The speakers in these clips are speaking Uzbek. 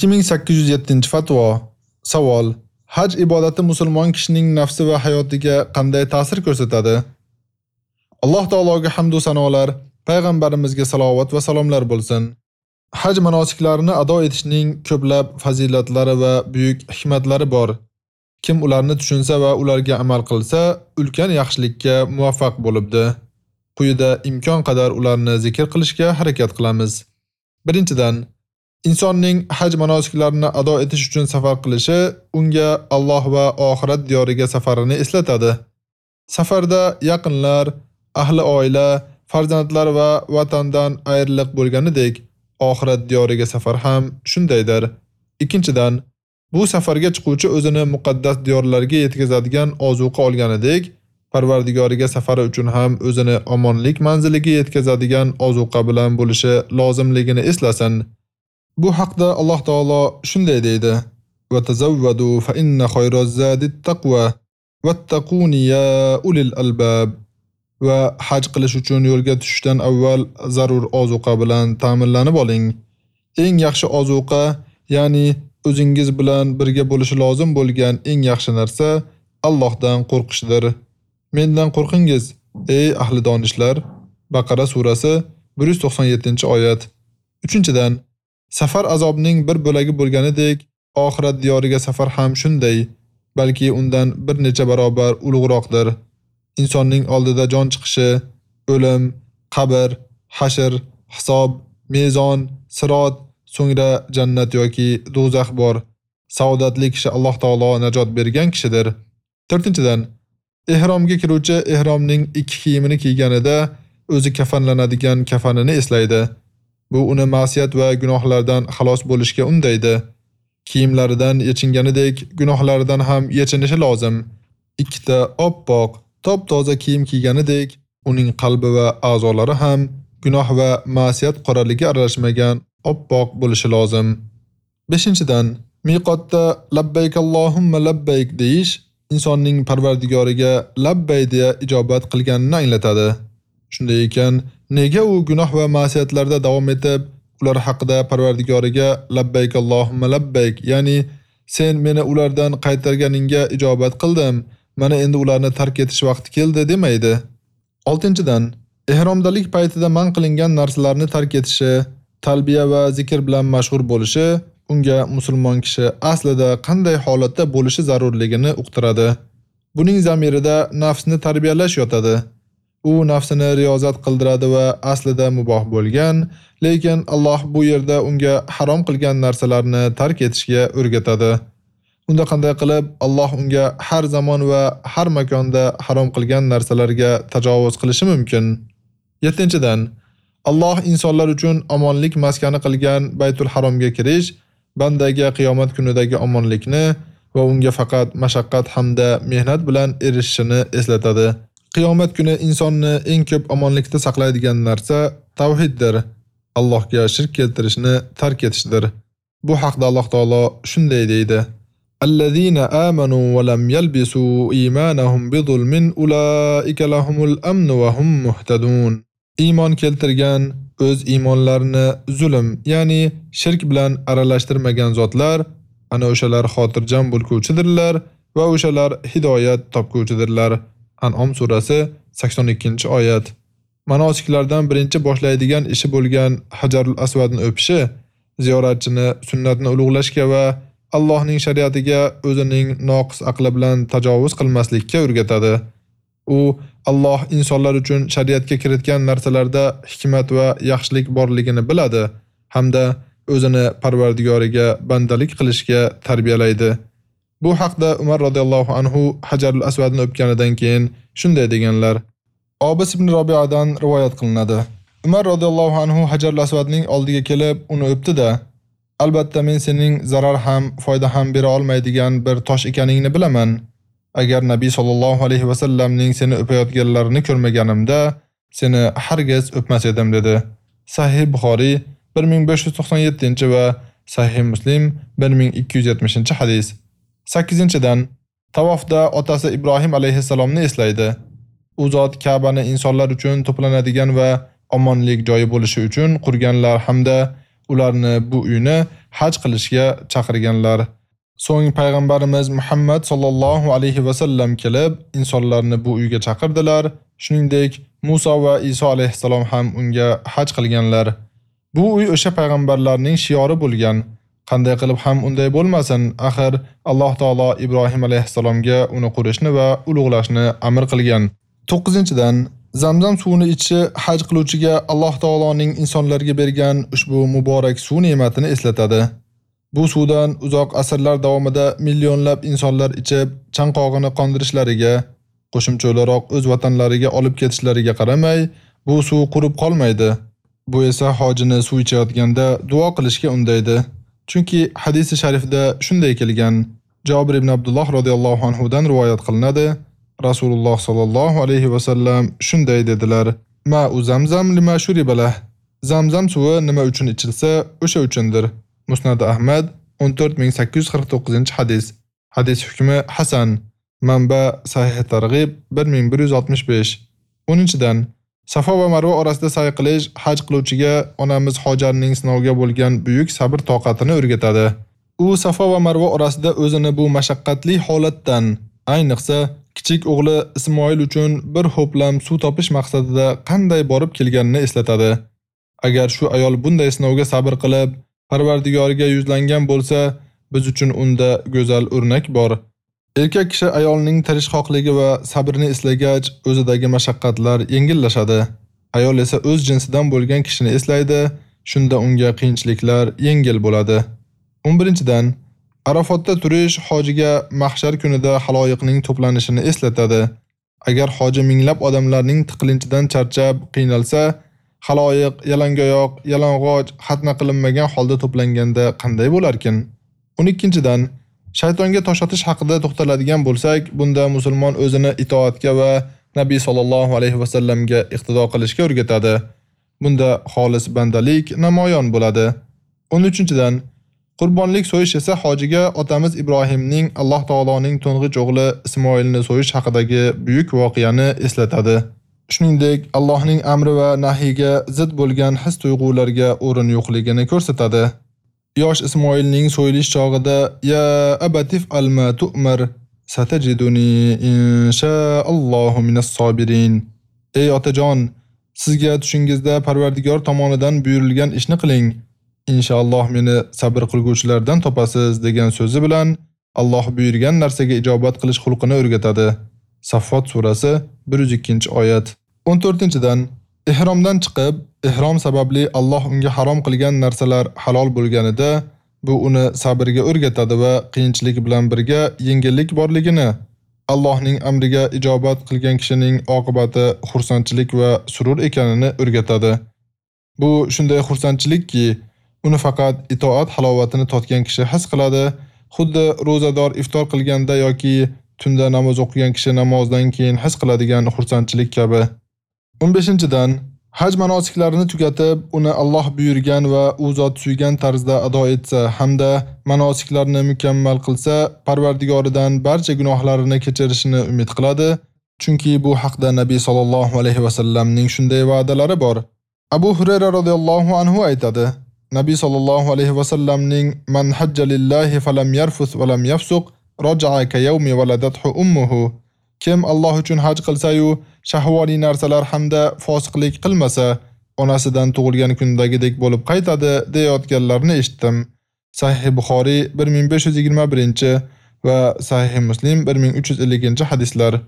2807-fatvo. Savol: Haj ibodati musulmon kishining nafsi va hayotiga qanday ta'sir ko'rsatadi? Alloh taologa hamd va sanolar, payg'ambarimizga salovat va salomlar bo'lsin. Haj manosiklarini ado etishning ko'plab fazilatlari va buyuk hikmatlari bor. Kim ularni tushunsa va ularga amal qilsa, ulkan yaxshilikka muvaffaq bo'libdi. Quyida imkon qadar ularni zikr qilishga harakat qilamiz. Birinchidan, Insonning haj manosiklarini ado etish uchun safar qilishi unga Alloh va oxirat diyoriga safarini eslatadi. Safarda yaqinlar, ahli oila, farzandlar va vatandan ayriliq bo'lganidek, oxirat diyoriga safar ham shundaydir. Ikkinchidan, bu safarga chiquvchi o'zini muqaddas diyorlarga yetkazadigan ozuqa olganidek, Parvardigoriga safari uchun ham o'zini omonlik manziliga yetkazadigan ozuqa bilan bo'lishi lozimligini eslasin. Bu haqda Alloh taolo shunday deydi: "Va tazawwadu fa inna khayra zadit taqwa wattaquni ya ulil albab." Va haj qilish uchun yo'lga tushishdan avval zarur ozuqa bilan ta'minlanib oling. Eng yaxshi ozuqa, ya'ni o'zingiz bilan birga bo'lishi lozim bo'lgan eng yaxshi narsa Allohdan qo'rqishdir. Mendan qo'rqingiz, ey ahli donishlar. Baqara surasi 197-oyat. 3-dan Safar azobning bir bo'lagi bo'lganidek, oxirat diyoriga safar ham shunday, balki undan bir necha barobar ulug'roqdir. Insonning oldida jon chiqishi, o'lim, qabr, hashr, hisob, mezon, sirot, so'ngra jannat yoki do'zax bor. Saodatli kishi Alloh taolo najot bergan kishidir. 4-dan Ihromga kiruvchi ihromning ikki kiyimini kiyganida o'zi kafanlanadigan kafanini eslaydi. Bu uni ma'siyat va gunohlardan xalos bo'lishga undaydi. Kiyimlaridan yechinganidek gunohlaridan ham yechinishi lozim. Ikkita oppoq, top-toza kiyim kiyganidek, uning qalbi va a'zolari ham gunoh va ma'siyat qoraligi aralashmagan oppoq bo'lishi lozim. 5-dan miqotda labbayk Allohumma labbayk deyish insonning Parvardigoriga labbay deya ijobat qilganini anglatadi. Shunday ekan, nega u gunoh va ma'siyatlarda davom etib, ular haqida Parvardigoriga labbayk Allohumma labbayk, ya'ni sen meni ulardan qaytarganingga ijobat qildim, mana endi ularni tark etish vaqti keldi demaydi. 6-dan Ihromdalik paytida man qilingan narsalarni tark etishi, talbiya va zikr bilan mashg'ul bo'lishi unga musulmon kishi aslida qanday holatda bo'lishi zarurligini uqtiradi. Buning zamirida nafsni tarbiyalash yotadi. U nafsini riyozat qildiradi va aslida muboh bo'lgan, lekin Alloh bu yerda unga harom qilgan narsalarni tark etishga o'rgatadi. Unda qanday qilib Alloh unga har zamon va har makonda harom qilgan narsalarga tajovuz qilishi mumkin? 7-dan Alloh insonlar uchun omonlik maskani qilgan Baytul Haromga kirish bandaga qiyomat kunidagi omonlikni va unga faqat mashaqqat hamda mehnat bilan erishishini eslatadi. Qiyomat kuni insonni eng ko'p omonlikda saqlaydigan narsa tavhiddir. Allohga shirk keltirishni tark etishdir. Bu haqda Alloh taolo shunday deydi: Allazina amanu va lam yalbisu imanahum bizulmin ulaika lahumul amn va hum muhtadun. Iymon keltirgan o'z iymonlarini zulm, ya'ni shirk bilan aralashtirmagan zotlar ana o'shalar xotirjam bo'lguvchidirlar va o'shalar hidoyat topguvchidirlar. An'om surasi 82-oyat. Manosiklardan birinchi boshlaydigan ishi bo'lgan Hajarul Aswadni o'pishi ziyoratchini sunnatni ulug'lashga va Allohning shariatiga o'zining noqis aqli bilan tajovuz qilmaslikka o'rgatadi. U Alloh insonlar uchun shariatga kiritgan narsalarda hikmat va yaxshilik borligini biladi hamda o'zini Parvardigoriga bandalik qilishga tarbiyalaydi. Bu haqda Umar radhiyallohu anhu Hajarul Aswadni o'pganidan keyin shunday deganlar. Obis ibn Robiyadan rivoyat qilinadi. Umar radhiyallohu anhu Hajarul Aswadning oldiga kelib, uni o'pdi-da, albatta men sening zarar ham, foyda ham bera olmaydigan bir tosh ekaningni bilaman. Agar Nabiy sallallohu alayhi va sallamning seni o'payotganlarini ko'rmaganimda, seni hargiz o'pmas edim dedi. Sahih Buxoriy 1597 va Sahih Muslim 1270-hadis. 8-dan Tavofda otasi Ibrohim alayhisalomni eslaydi. U zot Ka'bani insonlar uchun to'planadigan va omonlik joyi bo'lishi uchun qurganlar hamda ularni bu uyni haj qilishga chaqirganlar. So'ng payg'ambarimiz Muhammad sallallohu alayhi va sallam kelib, insonlarni bu uyga chaqirdilar. Shuningdek, Musa va Iso alayhisalom ham unga haj qilganlar. Bu uy o'sha payg'ambarlarning shiori bo'lgan. Qanday qilib ham unday bo'lmasin, axir Alloh taolo Ibrohim alayhisalomga uni qurishni va ulug'lashni amr qilgan. 9-dan Zamzam suvini ichishi haj qiluvchiga Alloh taoloning insonlarga bergan ushbu muborak suv ne'matini eslatadi. Bu suvdan uzoq asrlar davomida millionlab insonlar ichib, chanqog'ini qondirishlariga, qo'shimcha o'laroq o'z vatanlariga olib ketishlariga qaramay, bu suv qurib qolmaydi. Bu esa hojini suv ichayotganda duo qilishga undaydi. Chunki hadisi sharifda shunday kelgan. Jabir ibn Abdulloh radhiyallohu anhu dan rivoyat qilinadi. Rasululloh sallallohu alayhi va sallam shunday dedilar: "Ma zamzam lima shuribalah." Zamzam suvi nima uchun ichilsa, o'sha uchundir. Musnad Ahmad 14849-hadis. Hadis hukmi hasan. Manba Sahih Targ'ib 1165. 10-dan Safa va Marva orasida sa'y qilish haj qiluvchiga onamiz Hojarning sinovga bo'lgan buyuk sabr toqatini o'rgatadi. U Safa va Marva orasida o'zini bu mashaqqatli holatdan, ayniqsa kichik o'g'li Ismoil uchun bir ho'plam suv topish maqsadida qanday borib kelganini eslatadi. Agar shu ayol bunday sinovga sabr qilib, Parvardigoriga yuzlangan bo'lsa, biz uchun unda go'zal o'rnak bor. Erkak kishi ayolning tirishqoqligi va sabrini eslagach, o'zidagi mashaqqatlar yengillashadi. Ayol esa o'z jinsidan bo'lgan kishini eslaydi, shunda unga qiyinchiliklar yengil bo'ladi. 11-dan Arafotda turish hojiga mahshar kunida haloyiqning to'planishini eslatadi. Agar hoji minglab odamlarning tiqilinchidan charchab, qiynalsa, haloyiq yalangoyoq, yalang'och, xatna qilinmagan holda to'planganda qanday bo'larkin? 12-dan Shaytonga tosh otish haqida to'xtaladigan bo'lsak, bunda musulmon o'zini itoatga va Nabiy sallallohu alayhi va sallamga iqtido qilishga o'rgatadi. Bunda xolis bandalik namoyon bo'ladi. 13-dan Qurbonlik so'yish esa hojiga otamiz Ibrohimning Alloh taoloning to'ng'ich o'g'li Ismoilni so'yish haqidagi buyuk voqeani eslatadi. Shuningdek, Allohning amri va nahyiga zid bo'lgan his-tuyg'ularga o'rin yo'qligini ko'rsatadi. Yosh Ismoilning so'yilish chog'ida ya abatif alma tu'mar satajiduni inshaallohu minas sobirin. Ey otajon, sizga tushingizda Parvardigor tomonidan buyurilgan ishni qiling. Inshaalloh meni sabr qilguvchilardan topasiz degan so'zi bilan Alloh buyurgan narsaga ijobat qilish xulqini o'rgatadi. Saffot surasi 102-oyat. 14-dan Ihromdan chiqib, ihrom sababli Alloh unga harom qilgan narsalar halol bo'lganida, bu uni sabrga o'rgatadi va qiyinchilik bilan birga yengillik borligini, Allohning amriga ijobat qilgan kishining oqibati xursandchilik va surur ekanini o'rgatadi. Bu shunday xursandchilikki, uni faqat itoat halovatini totgan kishi his qiladi, xuddi ro'zador iftor qilganda yoki tunda namoz o'qigan kishi namozdan keyin his qiladigan xursandchilik kabi. 15-dan haj manosiklarini tugatib, uni Alloh buyurgan va u zot suygan tarzda ado etsa hamda manosiklarni mukammal qilsa, Parvardigoridan barcha gunohlarini kechirishini umid qiladi, chunki bu haqda Nabiy sallallohu alayhi va sallamning shunday va'dalari bor. Abu Hurayra radhiyallohu anhu aytadi: Nabiy sallallohu alayhi va sallamning man hajja lillahi falam yarfus va lam yafsuq raja'a ka yawmi waladathu ummuhu Kim Alloh uchun haj qilsa-yu, shahvoniy narsalar hamda fosiqlik qilmasa, onasidan tug'ilgan kundagidek bo'lib qaytadi, deyotganlarni eshitdim. Sahih Buxoriy 1521 va Sahih Muslim 1350-hadislar.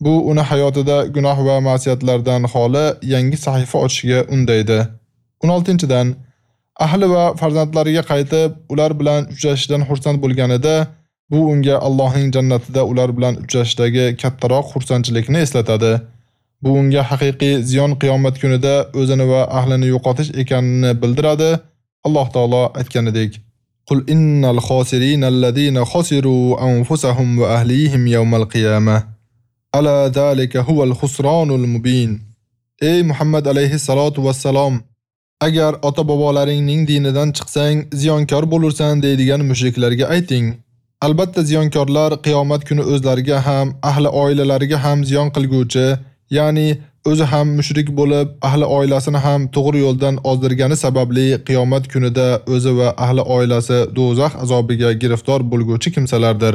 Bu uni hayotida gunoh va ma'siyatlardan xoli yangi sahifa ochishga undaydi. 16-dan ahli va farzandlariga qaytib, ular bilan uchrashishdan xursand bo'lganida Bu unga Allohning jannatida ular bilan uchrashdagi kattaroq xursandchilikni eslatadi. Bu unga haqiqiy ziyon qiyomat kunida o'zini va ahlini yo'qotish ekanini bildiradi. Alloh taolo aytganidek: Qul innal khosirin allazina khasiru anfusahum va ahlihim yawmal qiyamah. Ala zalika huval khusranul mubin. Ey Muhammad alayhi salatu vassalom, agar ota-bobolaringning dinidan chiqsang, ziyonkor bo'lursan deydigan mushriklarga ayting: Albatta ziyonkorlar qiyomat kuni o'zlariga ham, ahli oilalariga ham ziyon qilguvchi, ya'ni o'zi ham mushrik bo'lib, ahli oilasini ham to'g'ri yo'ldan ozdirgani sababli qiyomat kunida o'zi va ahli oilasi do'zax azobiga giriftor bo'lguvchi kimsalardir.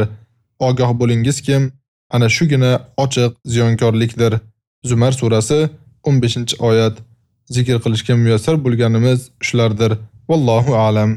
Ogoh bo'lingiz kim? Ana shugina ochiq ziyonkorlikdir. Zumar surasi 15-oyat. Zikr qilishga muyassar bo'lganimiz shulardir. Vallohu a'lam.